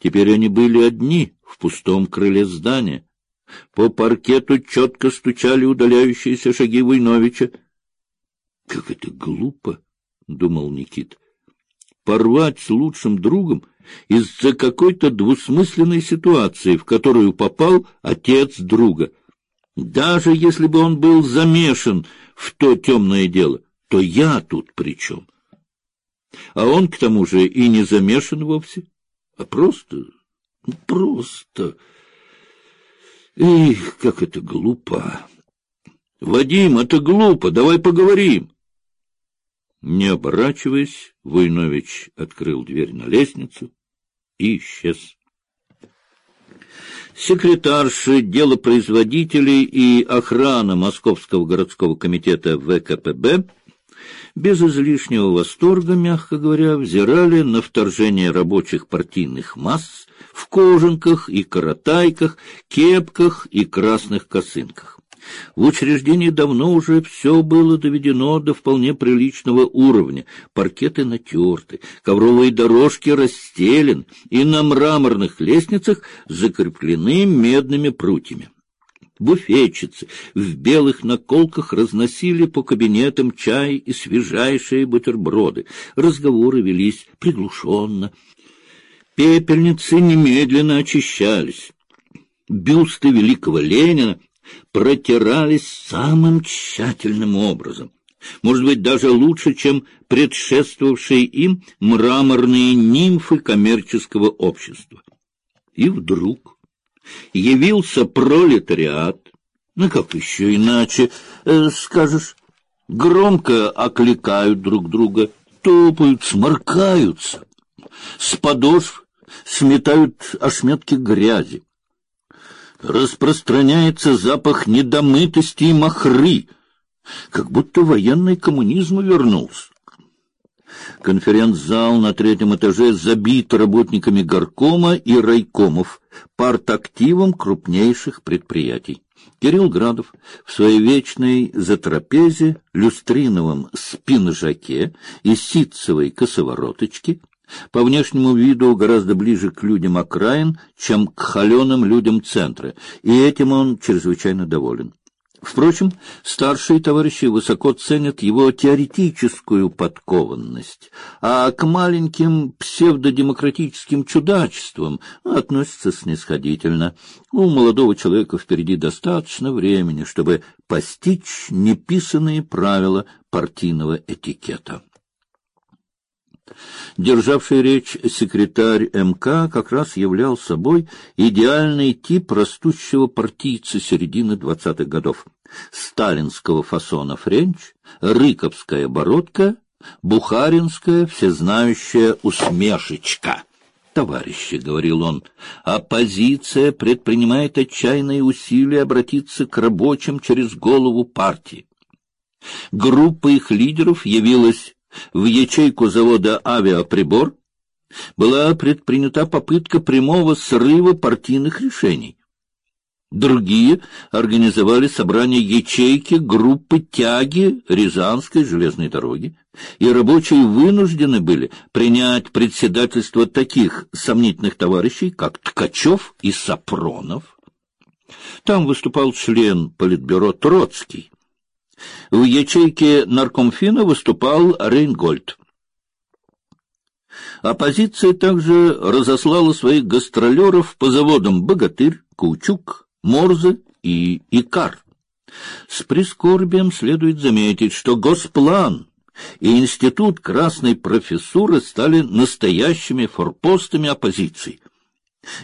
Теперь они были одни в пустом крыле здания. По паркету четко стучали удаляющиеся шаги Войновича. — Как это глупо! — думал Никит. — Порвать с лучшим другом из-за какой-то двусмысленной ситуации, в которую попал отец друга. Даже если бы он был замешан в то темное дело, то я тут при чем? А он, к тому же, и не замешан вовсе, а просто, просто... Эх, как это глупо! Вадим, это глупо, давай поговорим. Не оборачиваясь, Войнович открыл дверь на лестницу и исчез. Секретарши, делопроизводителей и охрана Московского городского комитета ВКПБ без излишнего восторга, мягко говоря, взирали на вторжение рабочих партийных масс в кожанках и коротайках, кепках и красных косынках. В учреждении давно уже все было доведено до вполне приличного уровня. Паркеты натерты, ковровые дорожки расстелены, и на мраморных лестницах закреплены медными прутьями. Буфетчицы в белых наколках разносили по кабинетам чай и свежайшие бутерброды. Разговоры велись приглушенно. Пепельницы немедленно очищались. Бюсты великого Ленина протирались самым тщательным образом. Может быть, даже лучше, чем предшествовавшие им мраморные нимфы коммерческого общества. И вдруг явился пролетариат, ну как еще иначе э, скажешь, громко окликают друг друга, топают, сморкаются, с подошв сметают ошметки грязи. Распространяется запах недомытости и махры, как будто военный коммунизм вернулся. Конференц-зал на третьем этаже забит работниками горкома и райкомов, партактивом крупнейших предприятий. Кирилл Градов в своей вечной затрапезе, люстриновом спинжаке и ситцевой косовороточке по внешнему виду гораздо ближе к людям окраин, чем к холеным людям центра, и этим он чрезвычайно доволен. Впрочем, старшие товарищи высоко ценят его теоретическую подкованность, а к маленьким псевдодемократическим чудачествам относятся снисходительно. У молодого человека впереди достаточно времени, чтобы постичь неписанные правила партийного этикета. Державший речь секретарь МК как раз являл собой идеальный тип растущего партийца середины двадцатых годов. Сталинского фасона френч, рыковская бородка, бухаринская всезнающая усмешечка. «Товарищи», — говорил он, — «оппозиция предпринимает отчаянные усилия обратиться к рабочим через голову партии. Группа их лидеров явилась в ячейку завода «Авиаприбор» была предпринята попытка прямого срыва партийных решений. Другие организовали собрание ячейки группы тяги Рязанской железной дороги, и рабочие вынуждены были принять председательство таких сомнительных товарищей, как Ткачев и Сапронов. Там выступал член Политбюро Троцкий. В ячейке наркомфина выступал Рейнгольд. Оппозиция также разослала своих гастролеров по заводам «Богатырь», «Каучук», «Морзе» и «Икар». С прискорбием следует заметить, что Госплан и Институт Красной Профессуры стали настоящими форпостами оппозиции.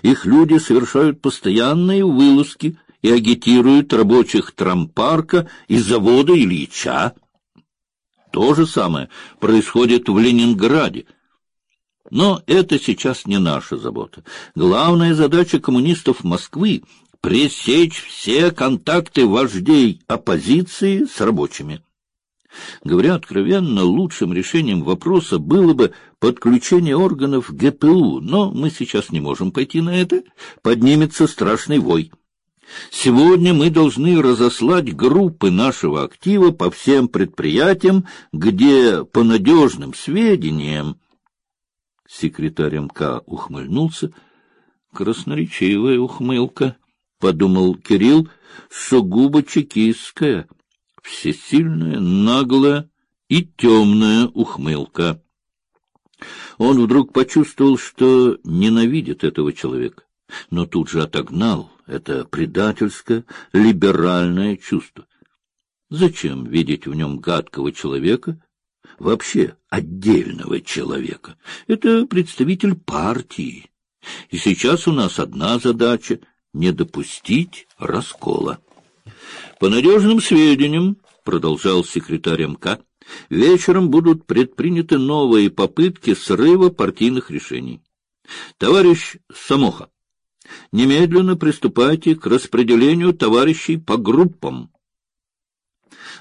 Их люди совершают постоянные вылазки и агитируют рабочих трампарка и завода Ильича. То же самое происходит в Ленинграде. Но это сейчас не наша забота. Главная задача коммунистов Москвы — пресечь все контакты вождей оппозиции с рабочими. Говоря откровенно, лучшим решением вопроса было бы подключение органов ГПУ, но мы сейчас не можем пойти на это, поднимется страшный вой. Сегодня мы должны разослать группы нашего актива по всем предприятиям, где по надежным сведениям секретарь МК ухмыльнулся, Красноречивая ухмылка, — подумал Кирилл, — сугубо чекистская, всесильная, наглая и темная ухмылка. Он вдруг почувствовал, что ненавидит этого человека, но тут же отогнал это предательское, либеральное чувство. Зачем видеть в нем гадкого человека, вообще отдельного человека? Это представитель партии. И сейчас у нас одна задача — не допустить раскола. По надежным сведениям, — продолжал секретарь МК, — вечером будут предприняты новые попытки срыва партийных решений. Товарищ Самоха, немедленно приступайте к распределению товарищей по группам.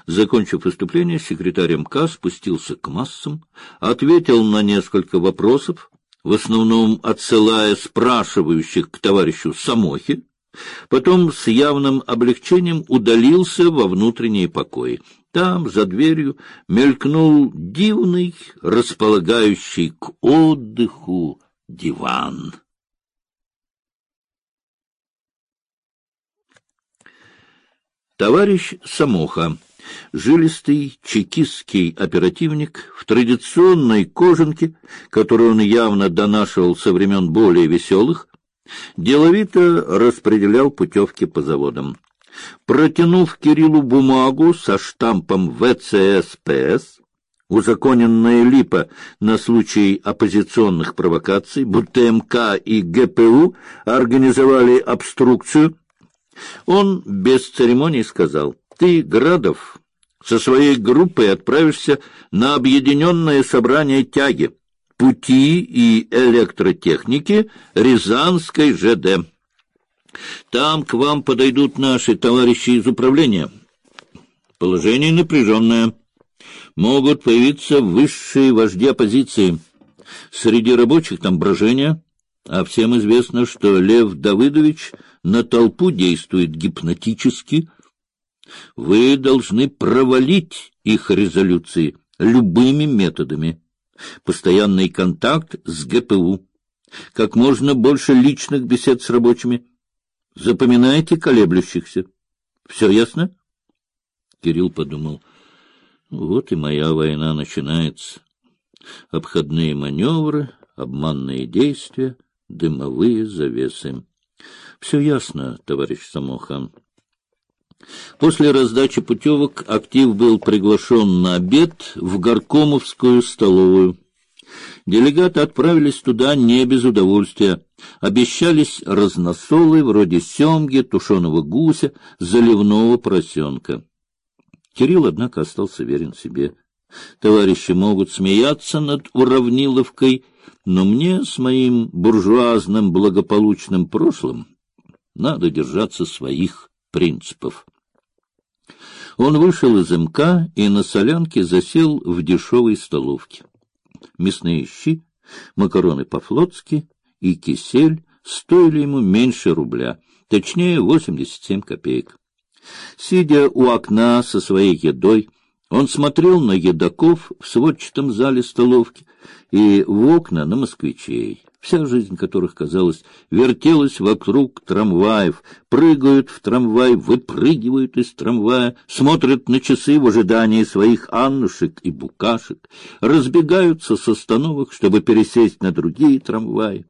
Закончив выступление, секретарь МК спустился к массам, ответил на несколько вопросов, в основном отсылая спрашивающих к товарищу Самохе, потом с явным облегчением удалился во внутренние покои. Там, за дверью, мелькнул дивный, располагающий к отдыху диван. Товарищ Самоха жилистый чекистский оперативник в традиционной кожанке, которую он явно донашивал со времен более веселых, деловито распределял путевки по заводам. Протянув Кириллу бумагу со штампом ВЦСПС, узаконенная липа на случай оппозиционных провокаций, будто МК и ГПУ организовали обструкцию, он без церемоний сказал, «Ты, Градов, со своей группой отправишься на объединенное собрание тяги, пути и электротехники Рязанской ЖД. Там к вам подойдут наши товарищи из управления. Положение напряженное. Могут появиться высшие вожди оппозиции. Среди рабочих там брожение, а всем известно, что Лев Давыдович на толпу действует гипнотически, вы должны провалить их резолюции любыми методами. Постоянный контакт с ГПУ. Как можно больше личных бесед с рабочими. Запоминайте колеблющихся. Все ясно? Кирилл подумал. Вот и моя война начинается. Обходные маневры, обманные действия, дымовые завесы. Все ясно, товарищ Самохан. После раздачи путевок актив был приглашен на обед в Горкомовскую столовую. Делегаты отправились туда не без удовольствия. Обещались разносолы вроде семги, тушеного гуся, заливного поросенка. Кирилл, однако, остался верен себе. Товарищи могут смеяться над уравниловкой, но мне с моим буржуазным благополучным прошлым надо держаться своих принципов. Он вышел из МК и на солянке засел в дешевой столовке. Мясные щи, макароны по-флотски и кисель стоили ему меньше рубля, точнее, 87 копеек. Сидя у окна со своей едой, он смотрел на едоков в сводчатом зале столовки и в окна на москвичей вся жизнь которых, казалось, вертелась вокруг трамваев, прыгают в трамвай, выпрыгивают из трамвая, смотрят на часы в ожидании своих Аннушек и Букашек, разбегаются с остановок, чтобы пересесть на другие трамваи.